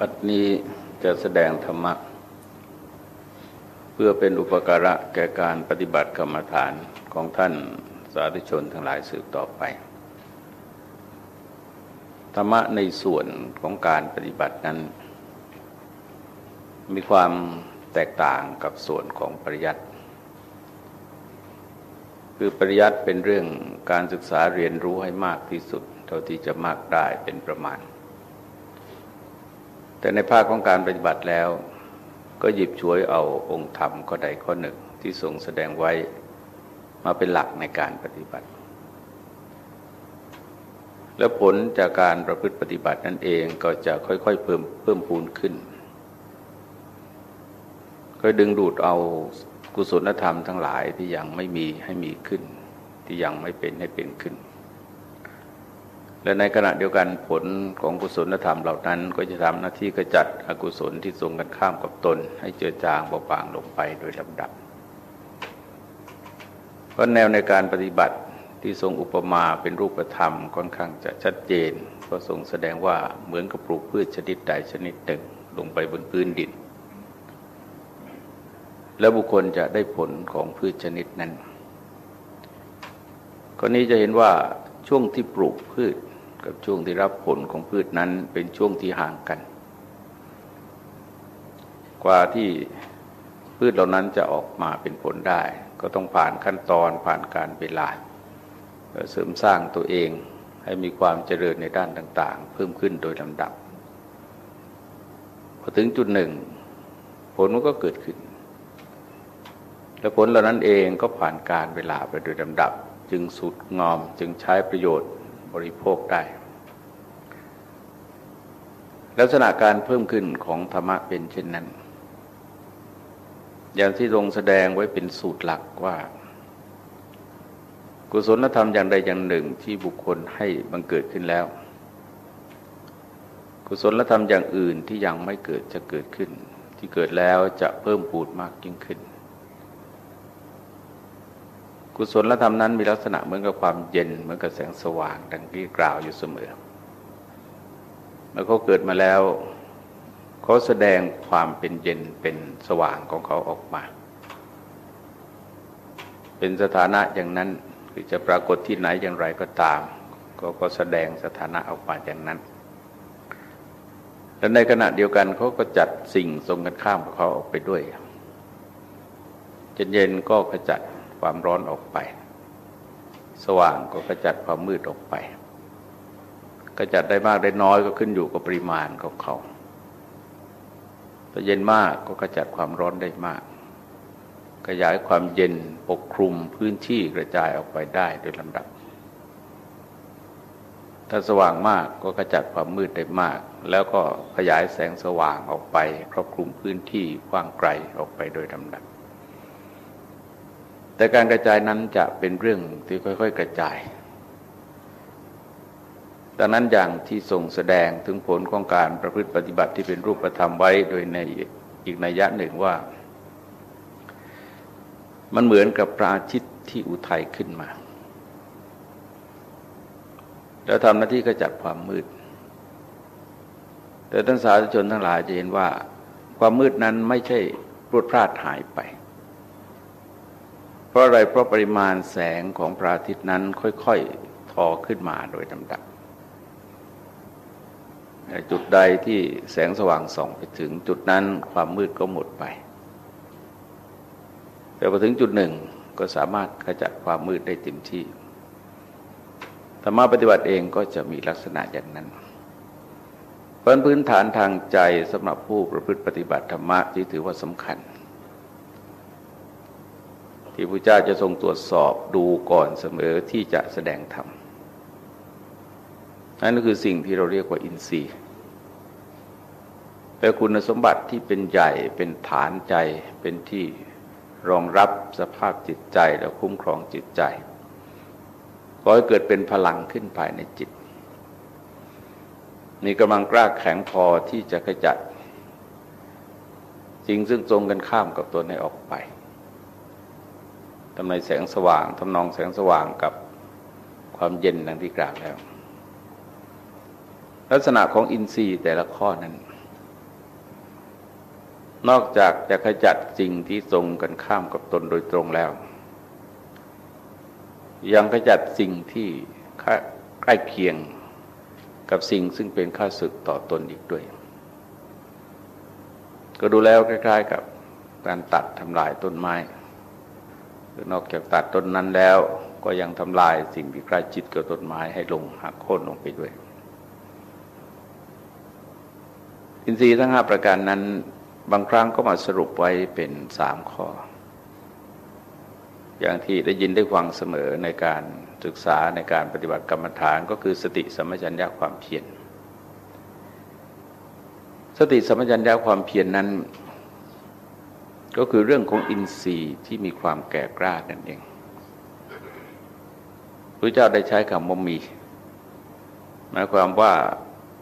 บัดนี้จะแสดงธรรมะ เพื่อเป็นอุปการะแก่การปฏิบัติกรรมฐานของท่านสาธุชนทั้งหลายสืบต่อไป ธรรมะในส่วนของการปฏิบัตินั้น มีความแตกต่างกับส่วนของปริยัติคือปริยัติเป็นเรื่องการศึกษาเรียนรู้ให้มากที่สุด เท่าที่จะมากได้เป็นประมาณ แต่ในภาคของการปฏิบัติแล้ว ก็หยิบช่วยเอาองค์ธรรมข้อใดข้อหนึ่งที่ทรงแสดงไว้มาเป็นหลักในการปฏิบัติ และผลจากการประพฤติปฏิบัตินั่นเองก็จะค่อยๆเพิ่มเพิ่มพูนขึ้นก็ดึงดูดเอากุศลธรรมทั้งหลายที่ยังไม่มีให้มีขึ้น ที่ยังไม่เป็นให้เป็นขึ้น และในขณะเดียวกันผลของกุศลธรรมเหล่านั้น ก็จะทำหน้าที่กระจัดอกุศลที่ทรงกันข้ามกับตน ให้เจือจางเบาบางลงไปโดยลำดับเพราะแนวในการปฏิบัติที่ทรงอุปมาเป็นรูปธรรมค่อนข้างจะชัดเจนก็ทรงแสดงว่าเหมือนกับปลูกพืชชนิดใดชนิดหนึ่งลงไปบนพื้นดิน แล้วบุคคลจะได้ผลของพืชชนิดนั้นกรณีจะเห็นว่าช่วงที่ปลูกพืช กับช่วงที่รับผลของพืชนั้นเป็นช่วงที่ห่างกัน กว่าที่พืชเหล่านั้นจะออกมาเป็นผลได้ ก็ต้องผ่านขั้นตอนผ่านการเวลาเสริมสร้างตัวเองให้มีความเจริญในด้านต่าง ๆ เพิ่มขึ้นโดยลำดับพอถึงจุดหนึ่ง ผลมันก็เกิดขึ้น และผลเหล่านั้นเองก็ผ่านการเวลาไปโดยลำดับ จึงสุดงอมจึงใช้ประโยชน์ บริโภคได้ ลักษณะการเพิ่มขึ้นของธรรมะเป็นเช่นนั้น อย่างที่ทรงแสดงไว้เป็นสูตรหลักว่า กุศลธรรมอย่างใดอย่างหนึ่งที่บุคคลให้บังเกิดขึ้นแล้ว กุศลธรรมอย่างอื่นที่ยังไม่เกิดจะเกิดขึ้น ที่เกิดแล้วจะเพิ่มปูดมากยิ่งขึ้น กุศลธรรมนั้นมีลักษณะเหมือนกับความเย็นเหมือนกับแสงสว่างดังที่กล่าวอยู่เสมอเมื่อเขาเกิดมาแล้วเขาแสดงความเป็นเย็นเป็นสว่างของเขาออกมา เป็นสถานะอย่างนั้นหรือจะปรากฏที่ไหนอย่างไรก็ตามเขาก็แสดงสถานะออกมาอย่างนั้นและในขณะเดียวกันเขาก็จัดสิ่งทรงกันข้ามของเขาออกไปด้วยเย็นๆก็ขจัด ความร้อนออกไป สว่างก็กระจัดความมืดออกไปกระจัดได้มากได้น้อยก็ขึ้นอยู่กับปริมาณของเขาถ้าเย็นมากก็กระจัดความร้อนได้มาก ขยายความเย็นปกคลุมพื้นที่กระจายออกไปได้โดยลำดับ ถ้าสว่างมากก็กระจัดความมืดได้มาก แล้วก็ขยายแสงสว่างออกไปครอบคลุมพื้นที่กว้างไกลออกไปโดยลำดับ แต่การกระจายนั้นจะเป็นเรื่องที่ค่อย ๆ กระจายดังนั้นอย่างที่ทรงแสดงถึงผลของการประพฤติปฏิบัติที่เป็นรูปธรรมไว้โดยในอีกนัยยะหนึ่งว่า มันเหมือนกับพระอาทิตย์ที่อุทัยขึ้นมา แล้วทำหน้าที่กระจัดความมืด แต่ท่านสาธุชนทั้งหลายจะเห็นว่า ความมืดนั้นไม่ใช่พรวดพลาดหายไป ราะอะไรเพราะปริมาณแสงของพระอาทิตย์นั้นค่อยๆ ทอขึ้นมาโดยลำดับจุดใดที่แสงสว่างส่องไปถึงจุดนั้นความมืดก็หมดไป แต่พอถึงจุดหนึ่งก็สามารถขจัดความมืดได้เต็มที่ ธรรมะปฏิบัติเองก็จะมีลักษณะอย่างนั้น เพราะพื้นฐานทางใจสำหรับผู้ประพฤติปฏิบัติธรรมะที่ถือว่าสำคัญ ที่พระเจ้าจะทรงตรวจสอบดูก่อนเสมอที่จะแสดงธรรมนั่นคือสิ่งที่เราเรียกว่าอินทรีย์เป็นคุณสมบัติที่เป็นใหญ่เป็นฐานใจเป็นที่รองรับสภาพจิตใจและคุ้มครองจิตใจขอให้เกิดเป็นพลังขึ้นภายในจิต มีกำลังกล้าแข็งพอที่จะขจัดสิ่งซึ่งตรงกันข้ามกับตัวนี้ออกไป ทำในแสงสว่างทำนองแสงสว่างกับความเย็นดังที่กล่าวแล้ว ลักษณะของอินทรีย์แต่ละข้อนั้น นอกจากจะขจัดสิ่งที่ตรงกันข้ามกับตนโดยตรงแล้ว ยังขจัดสิ่งที่ใกล้เคียงกับสิ่งซึ่งเป็นข้าศึกต่อตนอีกด้วย ก็ดูแล้วคล้าย ๆ กับการตัดทำลายต้นไม้ นอกจากตัดต้นนั้นแล้ว ก็ยังทำลายสิ่งที่ใกล้จิตกับต้นไม้ให้ลงหักโค่นลงไปด้วย อินทรีย์ทั้งห้าประการนั้น บางครั้งก็มาสรุปไว้เป็นสามข้อ อย่างที่ได้ยินได้ฟังเสมอในการศึกษาในการปฏิบัติกรรมฐานก็คือสติสมัชัญญาความเพียรสติสมัชัญญาความเพียรนนั้น ก็คือเรื่องของอินทรีย์ที่มีความแก่กล้านั่นเองพระเจ้าได้ใช้คำว่ามี หมายความว่า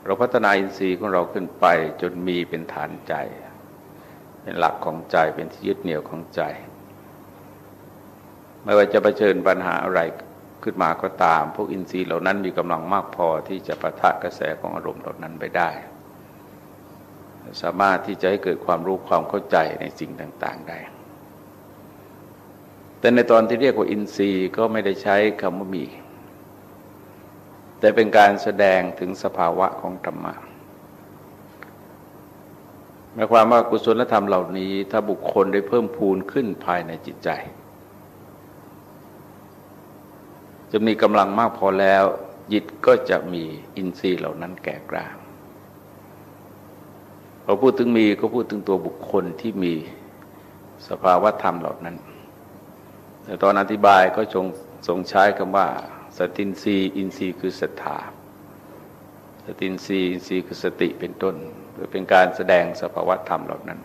เราพัฒนาอินทรีย์ของเราขึ้นไปจนมีเป็นฐานใจ เป็นหลักของใจเป็นที่ยึดเหนี่ยวของใจ ไม่ว่าจะะเผชิญปัญหาอะไรขึ้นมาก็ตาม พวกอินทรีย์เหล่านั้นมีกำลังมากพอที่จะประทะกระแสของอารมณ์เหล่านั้นไปได้ สามารถที่จะให้เกิดความรู้ความเข้าใจในสิ่งต่าง ๆ ได้ แต่ในตอนที่เรียกว่าอินทรีย์ก็ไม่ได้ใช้คำว่ามี แต่เป็นการแสดงถึงสภาวะของธรรมะหมายความว่ากุศลธรรมเหล่านี้ ถ้าบุคคลได้เพิ่มพูนขึ้นภายในจิตใจ จะมีกำลังมากพอแล้วจิตก็จะมีอินทรีย์เหล่านั้นแก่กล้า พอพูดถึงมีก็พูดถึงตัวบุคคลที่มีสภาวะธรรมเหล่านั้นแต่ตอนอธิบายก็ทรงทรงใช้คำว่า สตินรีอินทรีย์คือศรัทธาสตินรีอินทรีย์คือสติเป็นต้นเพื่อเป็นการแสดงสภาวธรรมเหล่านั้น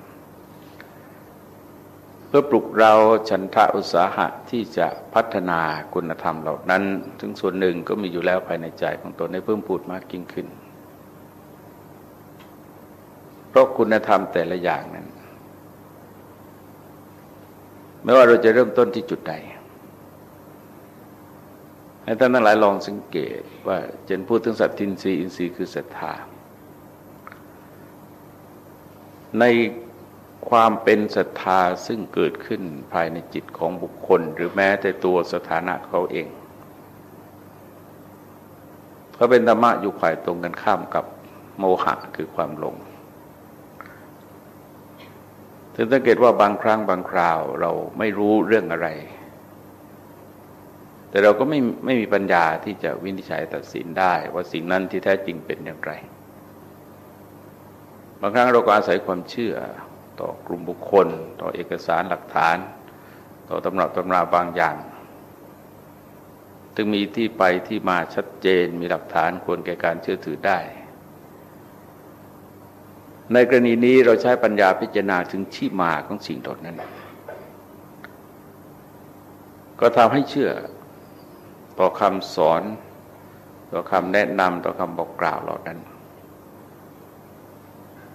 เพื่อปลุกเราฉันทะอุตสาหะที่จะพัฒนาคุณธรรมเหล่านั้น ถึงส่วนหนึ่งก็มีอยู่แล้วภายในใจของตนให้เพิ่มพูดมากยิ่งขึ้น เพราะคุณธรรมแต่ละอย่างนั้น ไม่ว่าเราจะเริ่มต้นที่จุดใดให้ท่านทั้งหลายลองสังเกตว่าเจนพูดถึงสัตทินรีอินทรีย์คือศรัทธา ในความเป็นศรัทธาซึ่งเกิดขึ้นภายในจิตของบุคคล หรือแม้แต่ตัวสถานะเขาเองเขาเป็นธรรมะอยู่ฝ่ายตรงกันข้ามกับโมหะคือความหลง ถึงสังเกตว่าบางครั้งบางคราวเราไม่รู้เรื่องอะไร แต่เราก็ไม่ไม่มีปัญญาที่จะวินิจฉัยตัดสินได้ ว่าสิ่งนั้นที่แท้จริงเป็นอย่างไร บางครั้งเราก็อาศัยความเชื่อต่อกลุ่มบุคคล ต่อเอกสารหลักฐาน ต่อตำรับตำราบางอย่างถึงมีที่ไปที่มาชัดเจนมีหลักฐานควรแก่การเชื่อถือได้ ในกรณีนี้เราใช้ปัญญาพิจารณาถึงที่มาของสิ่งเหล่านั้น ก็ทำให้เชื่อต่อคำสอนต่อคำแนะนำต่อคำบอกกล่าวเหล่านั้น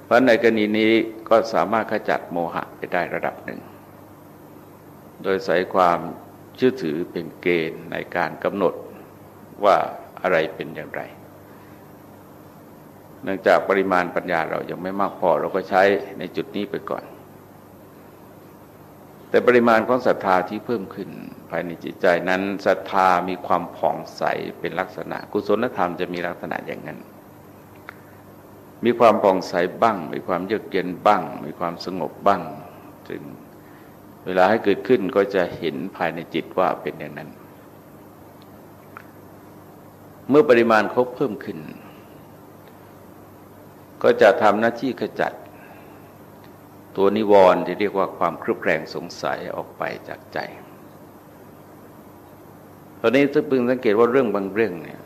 เพราะในกรณีนี้ก็สามารถขจัดโมหะไปได้ระดับหนึ่ง โดยใส่ความเชื่อถือเป็นเกณฑ์ในการกำหนดว่าอะไรเป็นอย่างไร เนื่องจากปริมาณปัญญาเรายังไม่มากพอเราก็ใช้ในจุดนี้ไปก่อน แต่ปริมาณของศรัทธาที่เพิ่มขึ้นภายในจิตใจนั้นศรัทธามีความผ่องใสเป็นลักษณะ กุศลธรรมจะมีลักษณะอย่างนั้น มีความผ่องใสบ้าง มีความเยือกเย็นบ้าง มีความสงบบ้างจึงเวลาให้เกิดขึ้นก็จะเห็นภายในจิตว่าเป็นอย่างนั้น เมื่อปริมาณครบเพิ่มขึ้น ก็จะทำหน้าที่ขจัด ตัวนิวรณ์ที่เรียกว่าความครุบแคลงสงสัยออกไปจากใจ ตอนนี้ถ้าพึงสังเกตว่าเรื่องบางเรื่องเนี่ย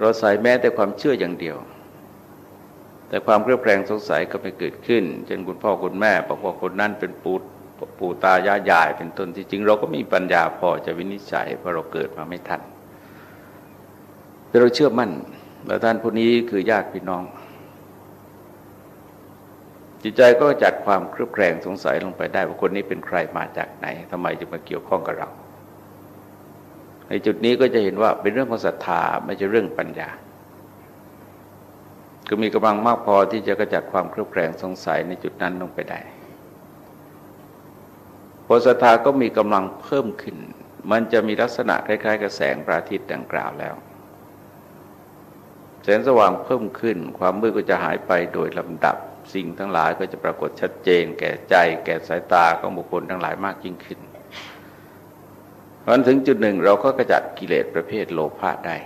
เราใส่แม้แต่ความเชื่ออย่างเดียว แต่ความเครือบแคลงสงสัยก็ไม่เกิดขึ้น เช่นคุณพ่อคุณแม่บอกว่าคนนั้นเป็นปูปู่ตายายายเป็นต้นที่จริง เราก็มีปัญญาพอจะวินิจฉัยเพราะเราเกิดมาไม่ทันแต่เราเชื่อมั่นว่าท่านผู้นี้คือญาติพี่น้อง จิตใจก็จัดความเครือบแคลงสงสัยลงไปได้ว่าคนนี้เป็นใครมาจากไหนทำไมจึงมาเกี่ยวข้องกับเรา ในจุดนี้ก็จะเห็นว่าเป็นเรื่องของศรัทธาไม่ใช่เรื่องปัญญาก็มีกำลังมากพอที่จะกระจัดความเครือบแคลงสงสัยในจุดนั้นลงไปได้พอศรัทธาก็มีกำลังเพิ่มขึ้น มันจะมีลักษณะคล้ายๆกับแสงพระอาทิตย์ดังกล่าวแล้ว แสงสว่างเพิ่มขึ้น ความมืดก็จะหายไปโดยลำดับ สิ่งทั้งหลายก็จะปรากฏชัดเจน แก่ใจ แก่สายตาของบุคคลทั้งหลายมากยิ่งขึ้นวันถึงจุดหนึ่งเราก็กระจัดกิเลสประเภทโลภะได้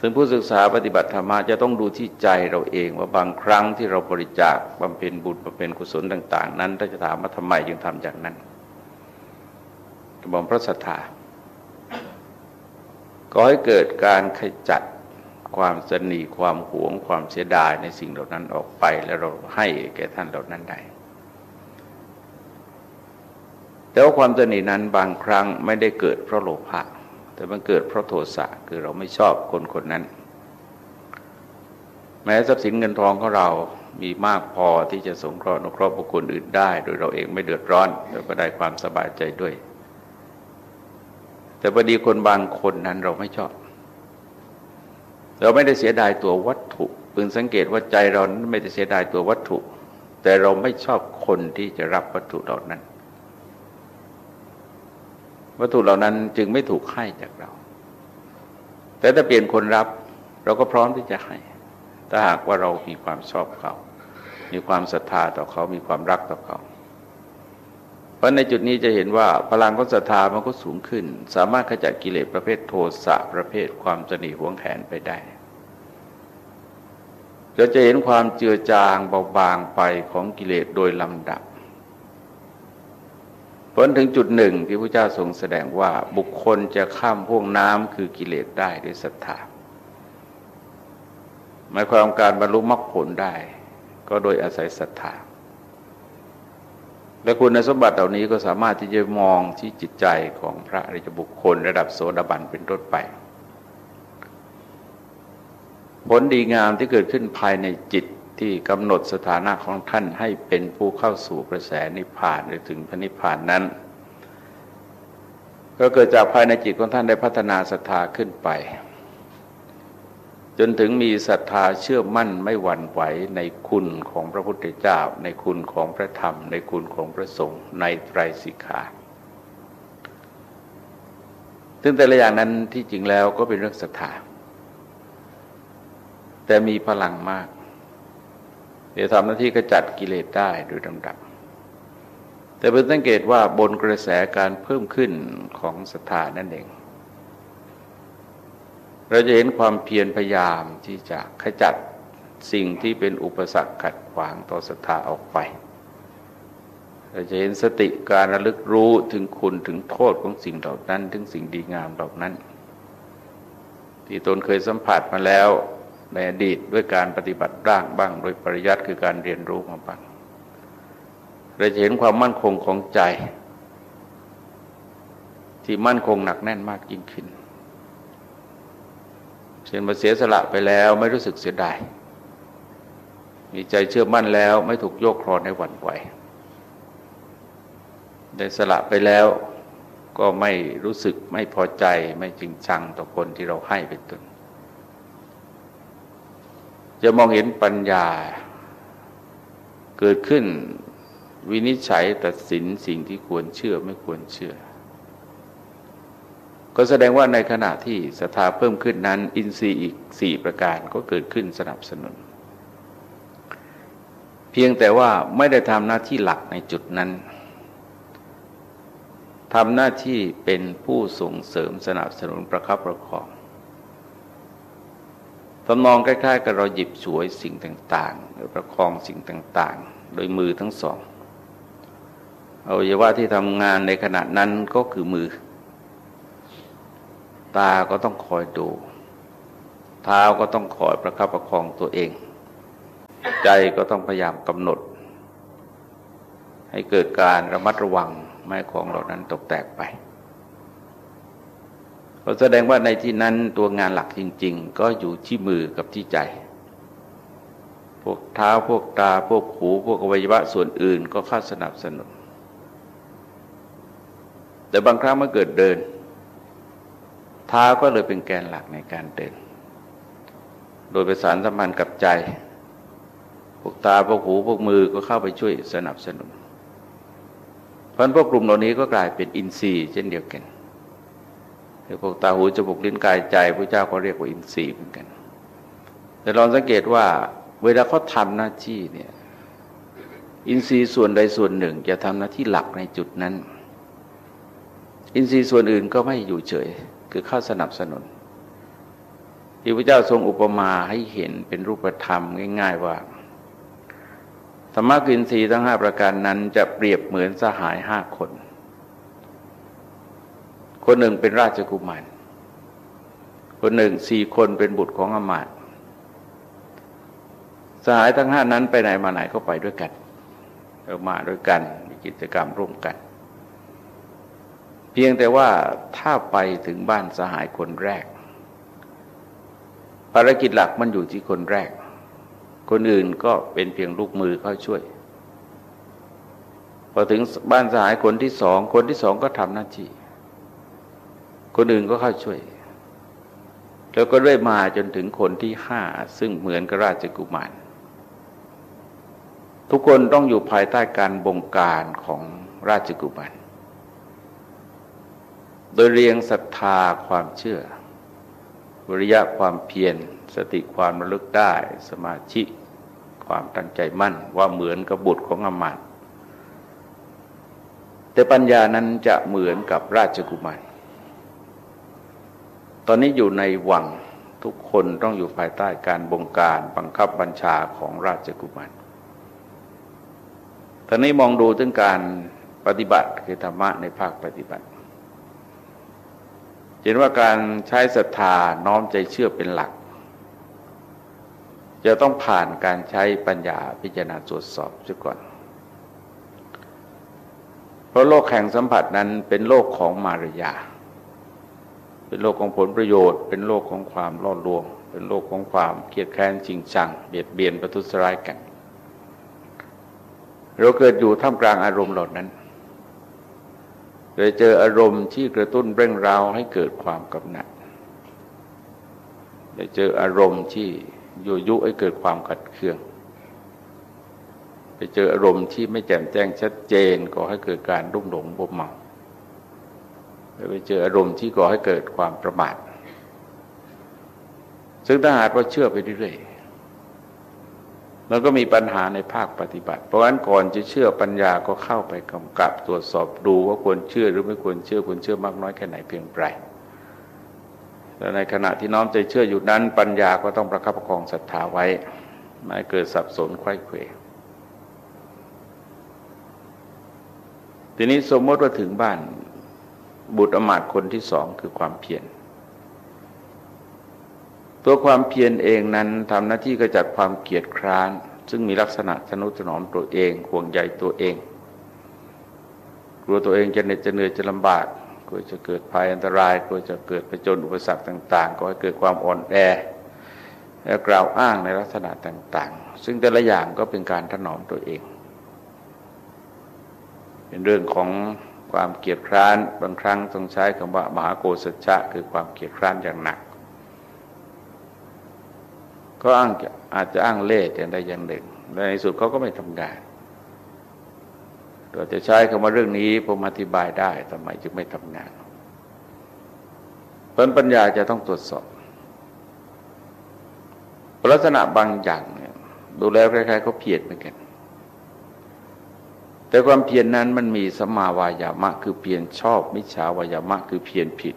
ถึงผู้ศึกษาปฏิบัติธรรมจะต้องดูที่ใจเราเองว่าบางครั้งที่เราบริจาคบำเพ็ญบุญบำเพ็ญกุศลต่าง ๆ นั้นถ้าจะถามว่าทำไมจึงทำอย่างนั้นบอกพระศรัทธาก็ให้เกิดการขจัด ความสนีความหวงความเสียดายในสิ่งเหล่านั้นออกไป แล้วเราให้แก่ท่านเหล่านั้นได้แต่ว่าความสนีนั้นบางครั้งไม่ได้เกิดเพราะโลภะแต่มันเกิดเพราะโทสะคือเราไม่ชอบคนคนนั้น แม้ทรัพย์สินเงินทองของเรามีมากพอที่จะสงเคราะห์นครอบบุคคลอื่นได้ โดยเราเองไม่เดือดร้อนแล้วก็ได้ความสบายใจด้วย แต่พอดีคนบางคนนั้นเราไม่ชอบ เราไม่ได้เสียดายตัววัตถุพึงสังเกตว่าใจเรานั้นไม่ได้เสียดายตัววัตถุ แต่เราไม่ชอบคนที่จะรับวัตถุเหล่านั้น วัตถุเหล่านั้นจึงไม่ถูกให้จากเรา แต่ถ้าเปลี่ยนคนรับเราก็พร้อมที่จะให้ ถ้าหากว่าเรามีความชอบเขา มีความศรัทธาต่อเขา มีความรักต่อเขา เพราะในจุดนี้จะเห็นว่าพลังของศรัทธามันก็สูงขึ้น สามารถขจัดกิเลสประเภทโทสะประเภทความสนิหวงแหนไปได้เราจะเห็นความเจือจางเบาบางไปของกิเลสโดยลำดับผลถึงจุดหนึ่งที่พระเจ้าทรงแสดงว่าบุคคลจะข้ามพ่วงน้ำคือกิเลสได้ด้วยศรัทธาหมายความการบรรลุมรรคผลได้ ก็โดยอาศัยศรัทธา และคุณสมบัติเหล่านี้ก็สามารถที่จะมองที่จิตใจของพระอริยบุคคล ระดับโสดาบันเป็นต้นไป ผลดีงามที่เกิดขึ้นภายในจิตที่กำหนดสถานะของท่านให้เป็นผู้เข้าสู่กระแสนิพพานหรือถึงพระนิพพานนั้น ก็เกิดจากภายในจิตของท่านได้พัฒนาศรัทธาขึ้นไป จนถึงมีศรัทธาเชื่อมั่นไม่หวั่นไหวในคุณของพระพุทธเจ้า ในคุณของพระธรรม ในคุณของพระสงฆ์ในไตรสิกขาซึ่งแต่ละอย่างนั้นที่จริงแล้วก็เป็นเรื่องศรัทธา แต่มีพลังมากจะทำหน้าที่กระจัดกิเลสได้โดยลำดับ แต่เพิ่งสังเกตว่าบนกระแสการเพิ่มขึ้นของศรัทธานั่นเอง เราจะเห็นความเพียรพยายามที่จะขจัดสิ่งที่เป็นอุปสรรคขัดขวางต่อศรัทธาออกไป เราจะเห็นสติการระลึกรู้ถึงคุณถึงโทษของสิ่งเหล่านั้น ถึงสิ่งดีงามเหล่านั้น ที่ตนเคยสัมผัสมาแล้วในอดีตด้วยการปฏิบัติร่างบ้าง โดยปริยัติคือการเรียนรู้มาบ้าง เราจะเห็นความมั่นคงของใจ ที่มั่นคงหนักแน่นมากยิ่งขึ้น เช่นมาเสียสละไปแล้วไม่รู้สึกเสียดาย มีใจเชื่อมั่นแล้วไม่ถูกโยกครอนในหวั่นไหวได้สละไปแล้วก็ไม่รู้สึกไม่พอใจไม่จริงจังต่อคนที่เราให้เป็นต้นจะมองเห็นปัญญา เกิดขึ้นวินิจฉัยตัดสินสิ่งที่ควรเชื่อไม่ควรเชื่อ ก็แสดงว่าในขณะที่ศรัทธาเพิ่มขึ้นนั้น อินทรีย์อีกสี่ประการก็เกิดขึ้นสนับสนุน เพียงแต่ว่าไม่ได้ทำหน้าที่หลักในจุดนั้นทำหน้าที่เป็นผู้ส่งเสริมสนับสนุนประคับประคองทำนองใกล้ๆกับเราหยิบฉวยสิ่งต่างๆ หรือประคองสิ่งต่างๆ โดยมือทั้งสองเอาอย่าว่าที่ทำงานในขณะนั้นก็คือมือ ตาก็ต้องคอยดู เท้าก็ต้องคอยประคับประคองตัวเอง ใจก็ต้องพยายามกำหนด ให้เกิดการระมัดระวังไม่ของเหล่านั้นตกแตกไปก็แสดงว่าในที่นั้นตัวงานหลักจริง ๆ ก็อยู่ที่มือกับที่ใจ พวกเท้าพวกตาพวกหูพวกอวัยวะส่วนอื่นก็เข้าสนับสนุน แต่บางครั้งเมื่อเกิดเดิน เท้าก็เลยเป็นแกนหลักในการเดิน โดยประสานสัมพันธ์กับใจ พวกตา พวกหู พวกมือก็เข้าไปช่วยสนับสนุน เพราะพวกกลุ่มเหล่านี้ก็กลายเป็นอินทรีย์เช่นเดียวกันพวกตา หู จมูก ลิ้น กาย ใจพระเจ้าก็เรียกว่าอินทรีย์เหมือนกัน แต่ลองสังเกตว่าเวลาเขาทำหน้าที่เนี่ย อินทรีย์ส่วนใดส่วนหนึ่ง จะทำหน้าที่หลักในจุดนั้น อินทรีย์ส่วนอื่นก็ไม่อยู่เฉย คือเข้าสนับสนุนที่พระเจ้าทรงอุปมาให้เห็นเป็นรูปธรรมง่าย ๆว่าธรรมะกินทรีย์ทั้งห้าประการนั้นจะเปรียบเหมือนสหายห้าคน คนหนึ่งเป็นราชกุมาร คนหนึ่งสี่คนเป็นบุตรของอมาตสหายทั้งห้านั้นไปไหนมาไหนก็ไปด้วยกันเรามาด้วยกันมีกิจกรรมร่วมกัน เพียงแต่ว่าถ้าไปถึงบ้านสหายคนแรก ภารกิจหลักมันอยู่ที่คนแรก คนอื่นก็เป็นเพียงลูกมือเข้าช่วย พอถึงบ้านสหายคนที่สอง คนที่สองก็ทำหน้าที่คนอื่นก็เข้าช่วย แล้วก็เรื่อยมาจนถึงคนที่ห้าซึ่งเหมือนกับราชกุมาร ทุกคนต้องอยู่ภายใต้การบงการของราชกุมาร โดยเรียงศรัทธาความเชื่อวิริยะความเพียรสติความระลึกได้ สมาธิความตั้งใจมั่นว่าเหมือนกับบุตรของอมาตแต่ปัญญานั้นจะเหมือนกับราชกุมารตอนนี้อยู่ในวังทุกคนต้องอยู่ภายใต้การบงการบังคับบัญชาของราชกุมารตอนนี้มองดูถึงการปฏิบัติคือธรรมะในภาคปฏิบัติ เห็นว่าการใช้ศรัทธาน้อมใจเชื่อเป็นหลัก จะต้องผ่านการใช้ปัญญาพิจารณาตรวจสอบซะก่อน เพราะโลกแห่งสัมผัสนั้นเป็นโลกของมารยา เป็นโลกของผลประโยชน์ เป็นโลกของความล่อลวง เป็นโลกของความเกียดแค้นจริงจัง เบียดเบียนประทุษร้ายกัน เราเกิดอยู่ท่ามกลางอารมณ์เหล่านั้น เลยเจออารมณ์ที่กระตุ้นเร่งร้าให้เกิดความกำหนัดเลยเจออารมณ์ที่ยุยุให้เกิดความขัดเคือง ไปเจออารมณ์ที่ไม่แจ่มแจ้งชัดเจนก่อให้เกิดการรุ่มหลงบ่มเมาไปเจออารมณ์ที่ก่อให้เกิดความประมาทซึ่งถ้าหากว่าเชื่อไปเรื่อย มันก็มีปัญหาในภาคปฏิบัติ เพราะฉะนั้นก่อนจะเชื่อปัญญาก็เข้าไปกำกับตรวจสอบดูว่าควรเชื่อหรือไม่ควรเชื่อควรเชื่อมากน้อยแค่ไหนเพียงไรแต่ในขณะที่น้อมใจเชื่ออยู่นั้นปัญญาก็ต้องประคับประคองศรัทธาไว้ไม่เกิดสับสนไข้เขวทีนี้สมมติว่าถึงบ้านบุตรอมาตคนที่สองคือความเพียร ตัวความเพียรเองนั้นทำหน้าที่กระจัดความเกียจคร้าน ซึ่งมีลักษณะทนุถนอมตัวเองห่วงใยตัวเอง กลัวตัวเองจะเหน็ดจะเหนื่อยจะลำบากกลัวจะเกิดภัยอันตรายกลัวจะเกิดประจนอุปสรรคต่าง ๆ ก็ให้เกิดความอ่อนแอและกล่าวอ้างในลักษณะต่าง ๆ ซึ่งแต่ละอย่างก็เป็นการถนอมตัวเอง เป็นเรื่องของความเกียจคร้านบางครั้งต้องใช้คำว่ามหาโกศชะ คือความเกียจคร้านอย่างหนัก ก็อ้างอาจจะอ้างเล่ห์อย่างใดอย่างหนึ่งในสุดเขาก็ไม่ทำงานเราจะใช้คำว่าเรื่องนี้ผมอธิบายได้ทำไมจึงไม่ทำงานผลปัญญาจะต้องตรวจสอบ ลักษณะบางอย่างเนี่ยดูแล้วคล้ายๆเขาเพียรเหมือนกัน แต่ความเพียรนนั้นมันมีสมาวายามะ คือเพียรชอบมิจฉาวายามะ คือเพียรผิด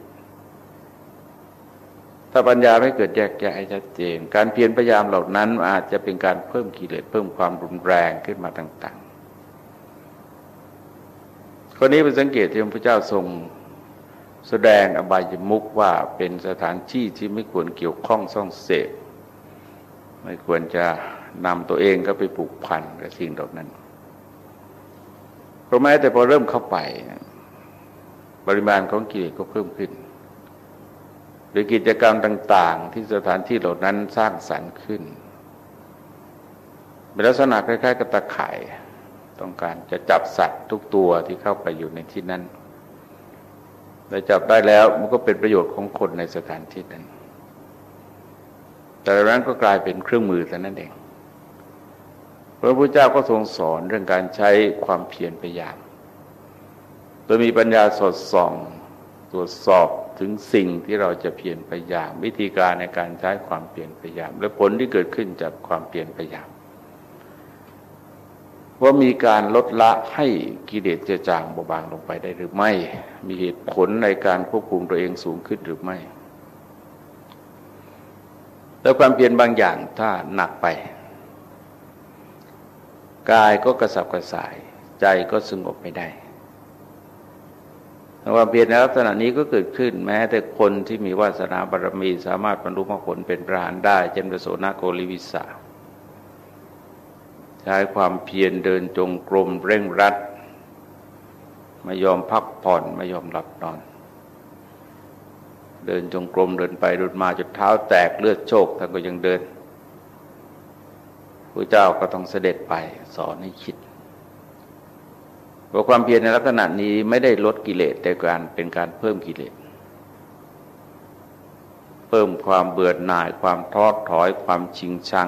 ถ้าปัญญาไม่เกิดแยกแยะให้ชัดเจน การเพียรพยายามเหล่านั้นอาจจะเป็นการเพิ่มกิเลสเพิ่มความรุนแรงขึ้นมาต่างๆคนนี้เป็นสังเกตที่พระเจ้าทรงแสดงอบายมุกว่าเป็นสถานที่ที่ไม่ควรเกี่ยวข้องซ่องเสพไม่ควรจะนำตัวเองก็ไปปลูกพันกับสิ่งเหล่านั้นเพราะแม้แต่พอเริ่มเข้าไป ปริมาณของกิเลสก็เพิ่มขึ้น หรือกิจกรรมต่าง ๆ ที่สถานที่เหล่านั้นสร้างสรรค์ขึ้นเป็นลักษณะคล้ายๆกับตะข่ายต้องการจะจับสัตว์ทุกตัวที่เข้าไปอยู่ในที่นั้นแต่จับได้แล้วมันก็เป็นประโยชน์ของคนในสถานที่นั้น แต่นั้นก็กลายเป็นเครื่องมือแต่นั้นเอง พระพุทธเจ้าก็ทรงสอนเรื่องการใช้ความเพียรพยายามโดยมีปัญญาสดส่อง ตรวจสอบ ถึงสิ่งที่เราจะเพียรพยายาม วิธีการในการใช้ความเพียรพยายาม และผลที่เกิดขึ้นจากความเพียรพยายาม ว่ามีการลดละให้กิเลสเจจางเบาบางลงไปได้หรือไม่ มีเหตุผลในการควบคุมตัวเองสูงขึ้นหรือไม่ แล้วความเพียรบางอย่างถ้าหนักไป กายก็กระสับกระส่าย ใจก็สงบไม่ได้ ความเพียรในลักษณะนี้ก็เกิดขึ้นแม้แต่คนที่มีวาสนาบารมีสามารถบรรลุมรรคผลเป็นพระหานได้เช่นพระโสนาโกลิวิสาใช้ความเพียรเดินจงกรมเร่งรัดไม่ยอมพักผ่อนไม่ยอมหลับนอน เดินจงกรมเดินไปเดินมาจนเท้าแตกเลือดโชกท่านก็ยังเดินพระเจ้าก็ต้องเสด็จไปสอนให้คิด ว่าความเพียรในลักษณะนี้ไม่ได้ลดกิเลสแต่การเป็นการเพิ่มกิเลส เพิ่มความเบื่อหน่าย ความท้อถอย ความชิงชัง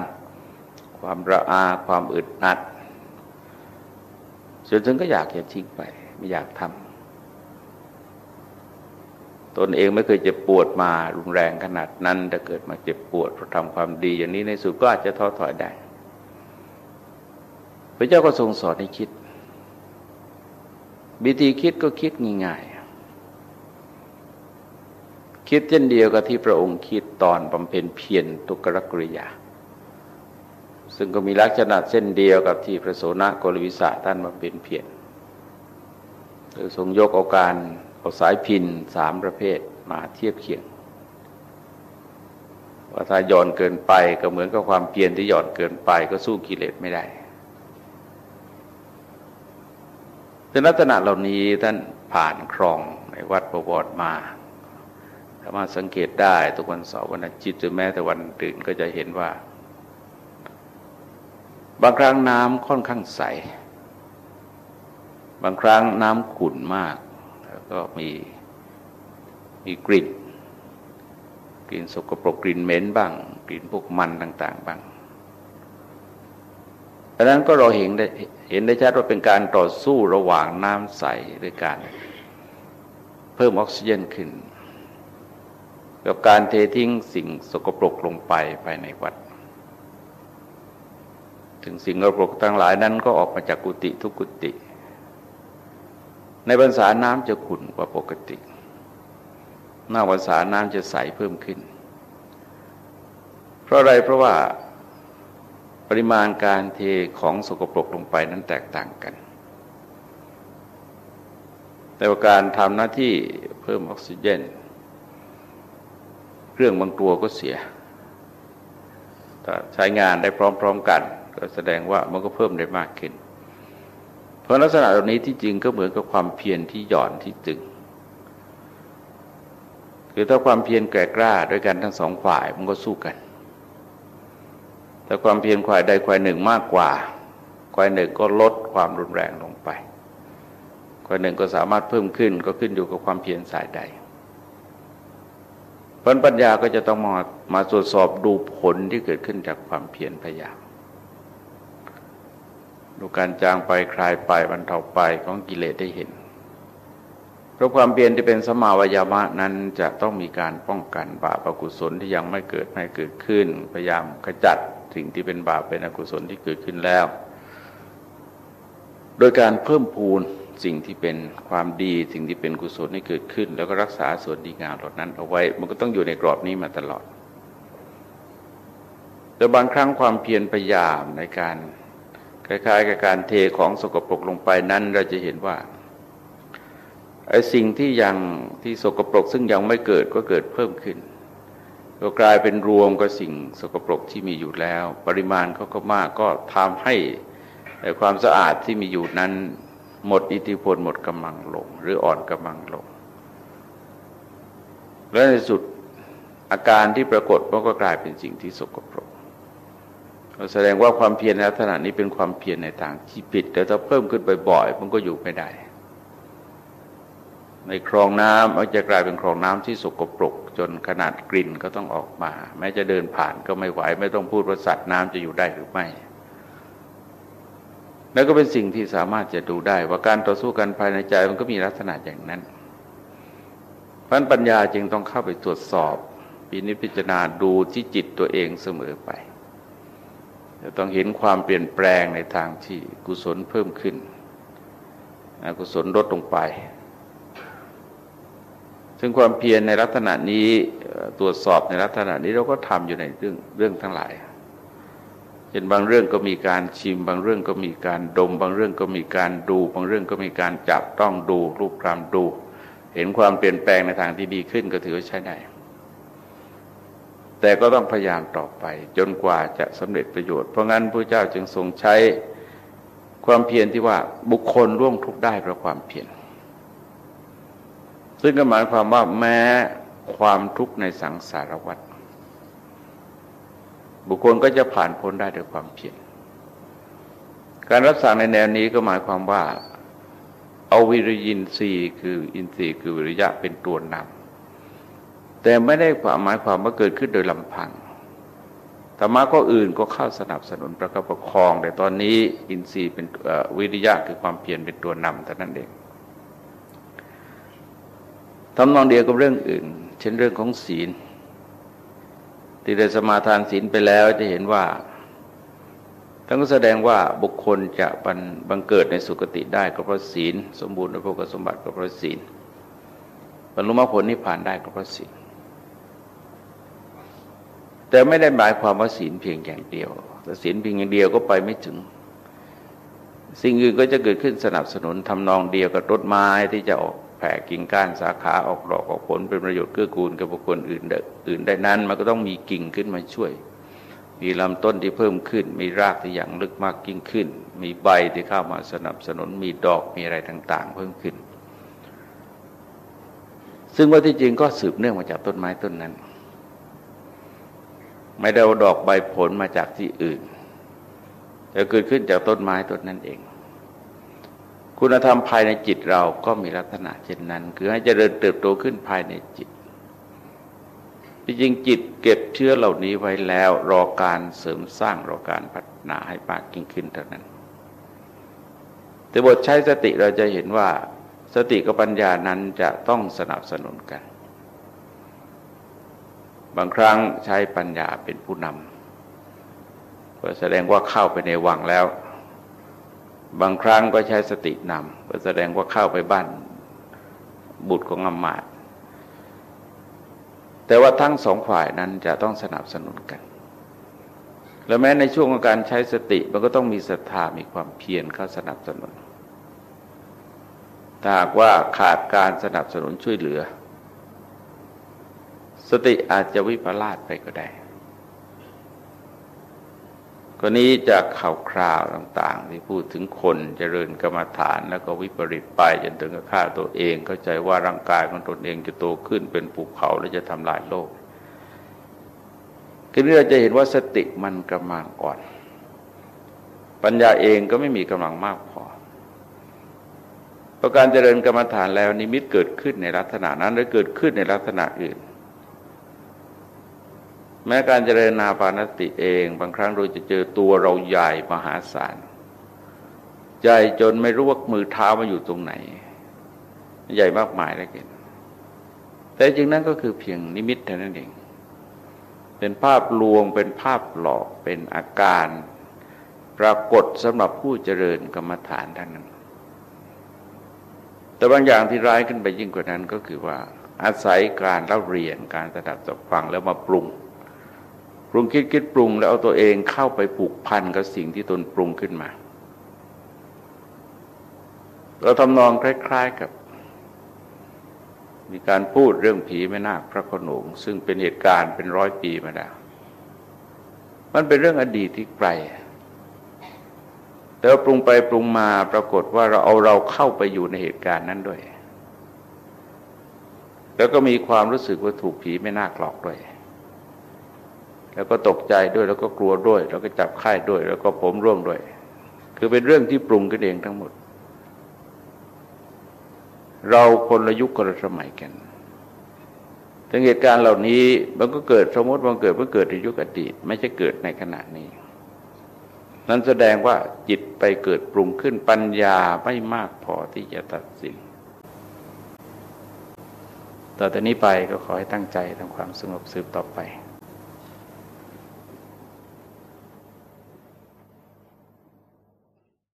ความระอา ความอึดอัดจนถึงก็อยากจะทิ้งไป ไม่อยากทำตนเองไม่เคยเจ็บปวดมารุนแรงขนาดนั้นแต่เกิดมาเจ็บปวดเพราะทำความดี อย่างนี้ในสุดก็อาจจะท้อถอยได้ พระเจ้าก็ทรงสอนให้คิด วิธีคิดก็คิดง่ายๆคิดเช่นเดียวกับที่พระองค์คิดตอนบำเพ็ญเพียรทุกรกริยา ซึ่งก็มีลักษณะเส้นเดียวกับที่พระโสนโกลวิสาท่านบำเพ็ญเพียรโดยทรงยกเอาการเอาสายพินสามประเภทมาเทียบเคียงว่าถ้าย่อนเกินไปก็เหมือนกับความเพียรที่หย่อนเกินไปก็สู้กิเลสไม่ได้ ซึ่งลักษณะเหล่านี้ท่านผ่านครองในวัดประวรมาสามารถสังเกตได้ทุกวันเสาร์วันอาทิตย์หรือแม้แต่วันตื่นก็จะเห็นว่า บางครั้งน้ำค่อนข้างใส บางครั้งน้ำขุ่นมาก แล้วก็มีมีกลิ่นกลิ่นสกปรกกลิ่นเหม็นบ้าง กลิ่นพวกมันต่าง ๆ บ้างดังนั้นก็เราเห็นได้ เห็นได้ชัดว่าเป็นการต่อสู้ระหว่างน้ำใสด้วยการเพิ่มออกซิเจนขึ้นกับการเททิ้งสิ่งสกปรกลงไปภายในวัด ถึงสิ่งสกปรกทั้งหลายนั้นก็ออกมาจากกุฏิทุกกุฏิในบรรษาน้ำจะขุ่นกว่าปกติหน้าบรรษาน้ำจะใสเพิ่มขึ้น เพราะอะไรเพราะว่า ปริมาณการเทของสกปรกลงไปนั้นแตกต่างกัน แต่ว่าการทำหน้าที่เพิ่มออกซิเจน เครื่องบางตัวก็เสียถ้าใช้งานได้พร้อมๆกัน ก็แสดงว่ามันก็เพิ่มได้มากขึ้น เพราะลักษณะเหล่านี้ที่จริงก็เหมือนกับความเพียรที่หย่อนที่ตึงคือถ้าความเพียรแก่กล้าด้วยกันทั้งสองฝ่ายมันก็สู้กัน แต่ความเพียรควายใดควายหนึ่งมากกว่า ควายหนึ่งก็ลดความรุนแรงลงไป ควายหนึ่งก็สามารถเพิ่มขึ้นก็ขึ้นอยู่กับความเพียรสายใดผลปัญญาก็จะต้องมามาตรวจสอบดูผลที่เกิดขึ้นจากความเพียรพยายามดูการจางไปคลายไปบรรเทาไปของกิเลสได้เห็น เพราะความเพียรที่เป็นสมาวยามะนั้นจะต้องมีการป้องกันบาปอกุศลที่ยังไม่เกิดไม่เกิดขึ้น พยายามขจัด สิ่งที่เป็นบาปเป็นอกุศลที่เกิดขึ้นแล้ว โดยการเพิ่มพูนสิ่งที่เป็นความดีสิ่งที่เป็นกุศลที่เกิดขึ้น แล้วก็รักษาส่วนดีงามเหล่านั้นเอาไว้ มันก็ต้องอยู่ในกรอบนี้มาตลอด แต่บางครั้งความเพียรพยายามในการคล้ายๆกับการเทของสกปรกลงไปนั้นเราจะเห็นว่าไอ้สิ่งที่ยังที่สกปรกซึ่งยังไม่เกิดก็เกิดเพิ่มขึ้น ก็กลายเป็นรวมกับสิ่งสกปรกที่มีอยู่แล้ว ปริมาณเขาก็มากก็ทำให้ความสะอาดที่มีอยู่นั้น หมดอิทธิพลหมดกำลังลง หรืออ่อนกำลังลง และในสุดอาการที่ปรากฏมันก็กลายเป็นสิ่งที่สกปรกแสดงว่าความเพียรในลักษณะนี้เป็นความเพียรในทางที่ผิดแต่ถ้าเพิ่มขึ้นบ่อยๆมันก็อยู่ไม่ได้ ในคลองน้ำอาจจะกลายเป็นคลองน้ำที่สกปรก จนขนาดกลิ่นก็ต้องออกมา แม้จะเดินผ่านก็ไม่ไหว ไม่ต้องพูดว่าสัตว์น้ำจะอยู่ได้หรือไม่ แล้วก็เป็นสิ่งที่สามารถจะดูได้ ว่าการต่อสู้กันภายในใจมันก็มีลักษณะอย่างนั้นเพันปัญญาจึงต้องเข้าไปตรวจสอบปีนิพิจารณาดูที่จิตตัวเองเสมอไปจะต้องเห็นความเปลี่ยนแปลงในทางที่กุศลเพิ่มขึ้นอกุศลลดลงไป ซึ่งความเพียรในลักษณะนี้ตรวจสอบในลักษณะนี้เราก็ทำอยู่ในเรื่องเรื่องทั้งหลายเช่นบางเรื่องก็มีการชิม บางเรื่องก็มีการดม บางเรื่องก็มีการดู บางเรื่องก็มีการจับต้องดูรูปคลำดู เห็นความเปลี่ยนแปลงในทางที่ดีขึ้นก็ถือว่าใช้ได้แต่ก็ต้องพยายามต่อไป จนกว่าจะสำเร็จประโยชน์เพราะงั้นพระเจ้าจึงทรงใช้ความเพียรที่ว่าบุคคลร่วงทุกข์ได้เพราะความเพียร ซึ่งก็หมายความว่าแม้ความทุกข์ในสังสารวัฏบุคคลก็จะผ่านพ้นได้ด้วยความเพียรการรับสั่งในแนวนี้ก็หมายความว่า เอาวิริยินทรีย์คืออินทรีย์คือวิริยะเป็นตัวนำแต่ไม่ได้ความหมายความว่าเกิดขึ้นโดยลำพังธรรมะก็อื่นก็เข้าสนับสนุนประคับประคอง แต่ตอนนี้อินทรีย์เป็นวิริยะคือความเพียรเป็นตัวนำแต่นั้นเอง ทำนองเดียวกับเรื่องอื่น เช่นเรื่องของศีล ที่ได้สมาทานศีลไปแล้วจะเห็นว่าทั้งก็แสดงว่าบุคคลจะบังเกิดในสุคติได้ก็เพราะศีล สมบูรณ์ในพวกสมบัติก็เพราะศีลบรรลุมรรคผลนิพพานได้ก็เพราะศีลแต่ไม่ได้หมายความว่าศีลเพียงอย่างเดียวแต่ศีลเพียงอย่างเดียวก็ไปไม่ถึง สิ่งอื่นก็จะเกิดขึ้นสนับสนุนทำนองเดียวกับต้นไม้ที่จะออก แผ่กิ่งก้านสาขาออกดอกออกผลเป็นประโยชน์เกื้อกูลกับบุคคลอื่นอื่นได้นั้น มันก็ต้องมีกิ่งขึ้นมาช่วย มีลำต้นที่เพิ่มขึ้น มีรากที่อย่างลึกมากยิ่งขึ้น มีใบที่เข้ามาสนับสนุนมีดอกมีอะไรต่าง ๆ เพิ่มขึ้น ซึ่งว่าที่จริงก็สืบเนื่องมาจากต้นไม้ต้นนั้น ไม่ได้เอาดอกใบผลมาจากที่อื่นแต่เกิดขึ้นจากต้นไม้ต้นนั้นเอง คุณธรรมภายในจิตเราก็มีลักษณะเช่นนั้น คือให้เจริญเติบโตขึ้นภายในจิตจริงจิตเก็บเชื้อเหล่านี้ไว้แล้วรอการเสริมสร้างรอการพัฒนาให้มากยิ่งขึ้นเท่านั้น แต่บทใช้สติเราจะเห็นว่าสติกับปัญญานั้นจะต้องสนับสนุนกัน บางครั้งใช้ปัญญาเป็นผู้นำเพื่อแสดงว่าเข้าไปในวังแล้ว บางครั้งก็ใช้สตินำแสดงว่าเข้าไปบ้านบุตรของอมาตแต่ว่าทั้งสองฝ่ายนั้นจะต้องสนับสนุนกัน และแม้ในช่วงของการใช้สติมันก็ต้องมีศรัทธามีความเพียรเข้าสนับสนุนถ้าหากว่าขาดการสนับสนุนช่วยเหลือ สติอาจจะวิปลาสไปก็ได้ ก็นี้จากข่าวคราวต่างๆ ที่พูดถึงคนเจริญกรรมฐานแล้วก็วิปริตไปจนถึงกับฆ่าตัวเองเข้าใจว่าร่างกายของตนเองจะโตขึ้นเป็นภูเขาและจะทำลายโลกคือเราจะเห็นว่าสติมันกำลังอ่อน ปัญญาเองก็ไม่มีกำลังมากพอประการเจริญกรรมฐานแล้วนิมิตเกิดขึ้นในลักษณะนั้นหรือเกิดขึ้นในลักษณะอื่น แม้การเจริญนาปานสติเอง บางครั้งเราจะเจอตัวเราใหญ่มหาศาลใหญ่จนไม่รู้ว่ามือเท้ามาอยู่ตรงไหน ใหญ่มากมายแล้วกันแต่จริงนั้นก็คือเพียงนิมิตเท่านั้นเอง เป็นภาพลวงเป็นภาพหลอกเป็นอาการปรากฏสำหรับผู้เจริญกรรมฐานท่านนั้น แต่บางอย่างที่ร้ายขึ้นไปยิ่งกว่านั้นก็คือว่าอาศัยการเล่าเรียนการสดับสับฟังแล้วมาปรุง ปรุงคิดคิดปรุงแล้วเอาตัวเองเข้าไปผูกพันกับสิ่งที่ตนปรุงขึ้นมา เราทำนองคล้าย ๆกับ มีการพูดเรื่องผีไม่น่าพระขนงซึ่งเป็นเหตุการณ์เป็นร้อยปีมาแล้วมันเป็นเรื่องอดีตที่ไกลแต่ว่าปรุงไปปรุงมาปรากฏว่าเราเอาเราเข้าไปอยู่ในเหตุการณ์นั้นด้วย แล้วก็มีความรู้สึกว่าถูกผีไม่น่าหลอกด้วย แล้วก็ตกใจด้วยแล้วก็กลัวด้วย แล้วก็จับไข้ด้วย แล้วก็ผมร่วงด้วย คือเป็นเรื่องที่ปรุงกันเองทั้งหมด เราคนละยุคคนละสมัยกันถึงเหตุการณ์เหล่านี้มันก็เกิดสมมติมันเกิดเมื่อเกิดในยุคอดีต ไม่ใช่เกิดในขณะนี้ นั้นแสดงว่าจิตไปเกิดปรุงขึ้นปัญญาไม่มากพอที่จะตัดสินต่อแต่นี้ไปก็ขอให้ตั้งใจทำความสงบสืบต่อไป